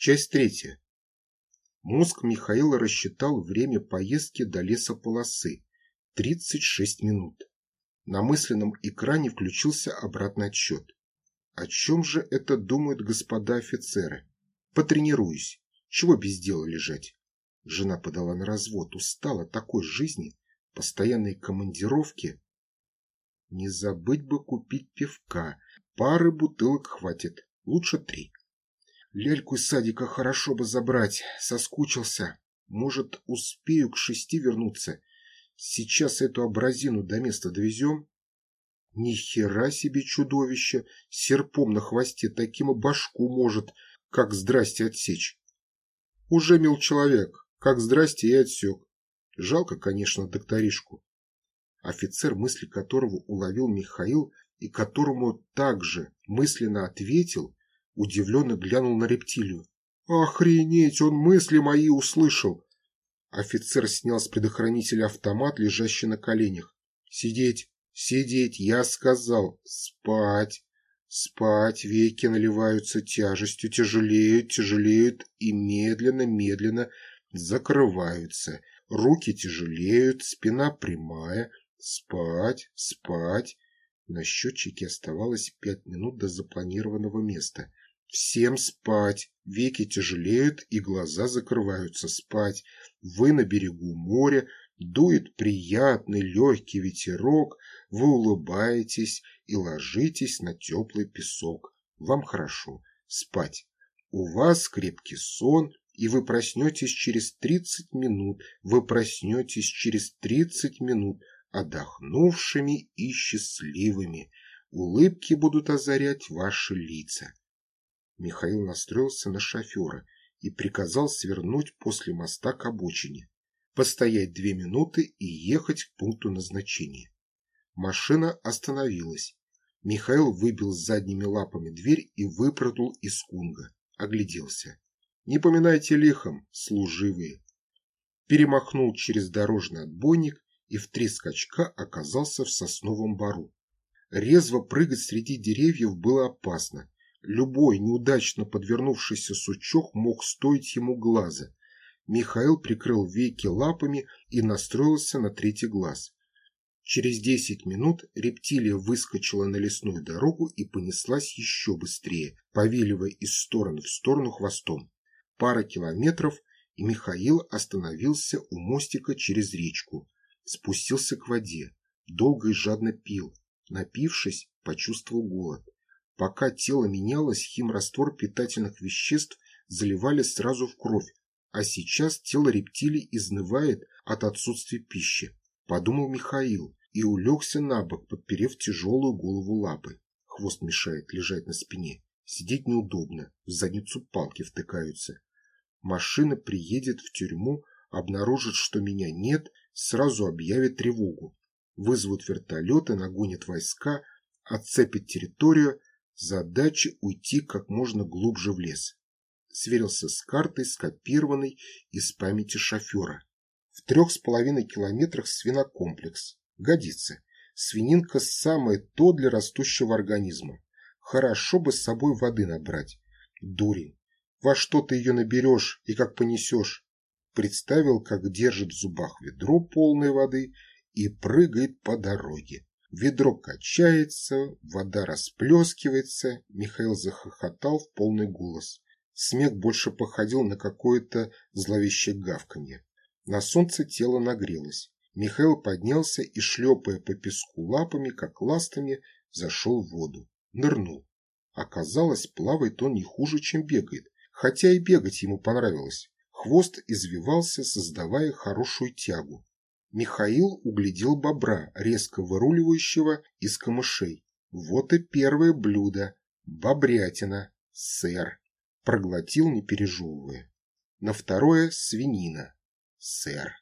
Часть третья. Мозг Михаила рассчитал время поездки до лесополосы – 36 минут. На мысленном экране включился обратный отсчет. О чем же это думают господа офицеры? Потренируюсь. Чего без дела лежать? Жена подала на развод, устала такой жизни, постоянные командировки. Не забыть бы купить пивка. Пары бутылок хватит, лучше три. Ляльку из садика хорошо бы забрать, соскучился. Может, успею к шести вернуться. Сейчас эту абразину до места довезем? Ни хера себе чудовище, серпом на хвосте таким и башку может, как здрасте отсечь. Уже мил человек, как здрасте и отсек. Жалко, конечно, докторишку. Офицер, мысли которого уловил Михаил и которому также мысленно ответил, удивленно глянул на рептилию. «Охренеть, он мысли мои услышал!» Офицер снял с предохранителя автомат, лежащий на коленях. «Сидеть, сидеть, я сказал, спать!» Спать, веки наливаются тяжестью, тяжелеют, тяжелеют и медленно-медленно закрываются. Руки тяжелеют, спина прямая. Спать, спать. На счетчике оставалось пять минут до запланированного места. Всем спать, веки тяжелеют и глаза закрываются. Спать. Вы на берегу моря, дует приятный легкий ветерок, вы улыбаетесь и ложитесь на теплый песок. Вам хорошо. Спать. У вас крепкий сон, и вы проснетесь через 30 минут. Вы проснетесь через 30 минут отдохнувшими и счастливыми. Улыбки будут озарять ваши лица. Михаил настроился на шофера и приказал свернуть после моста к обочине, постоять две минуты и ехать к пункту назначения. Машина остановилась. Михаил выбил задними лапами дверь и выпрыгнул из кунга. Огляделся. Не поминайте лихом, служивые. Перемахнул через дорожный отбойник и в три скачка оказался в сосновом бару. Резво прыгать среди деревьев было опасно, Любой неудачно подвернувшийся сучок мог стоить ему глаза. Михаил прикрыл веки лапами и настроился на третий глаз. Через десять минут рептилия выскочила на лесную дорогу и понеслась еще быстрее, повиливая из стороны в сторону хвостом. Пара километров, и Михаил остановился у мостика через речку. Спустился к воде. Долго и жадно пил. Напившись, почувствовал голод. Пока тело менялось, химраствор питательных веществ заливали сразу в кровь, а сейчас тело рептилий изнывает от отсутствия пищи, подумал Михаил и улегся на бок, подперев тяжелую голову лапы. Хвост мешает лежать на спине. Сидеть неудобно, в задницу палки втыкаются. Машина приедет в тюрьму, обнаружит, что меня нет, сразу объявит тревогу. Вызовут вертолеты, нагонят войска, отцепят территорию, Задача уйти как можно глубже в лес. Сверился с картой, скопированной из памяти шофера. В трех с половиной километрах свинокомплекс. Годится. Свининка самое то для растущего организма. Хорошо бы с собой воды набрать. Дурень. Во что ты ее наберешь и как понесешь? Представил, как держит в зубах ведро полной воды и прыгает по дороге. Ведро качается, вода расплескивается. Михаил захохотал в полный голос. Смех больше походил на какое-то зловещее гавканье. На солнце тело нагрелось. Михаил поднялся и, шлепая по песку лапами, как ластами, зашел в воду. Нырнул. Оказалось, плавает он не хуже, чем бегает. Хотя и бегать ему понравилось. Хвост извивался, создавая хорошую тягу. Михаил углядел бобра, резко выруливающего из камышей. Вот и первое блюдо. Бобрятина. Сэр. Проглотил, не пережевывая. На второе – свинина. Сэр.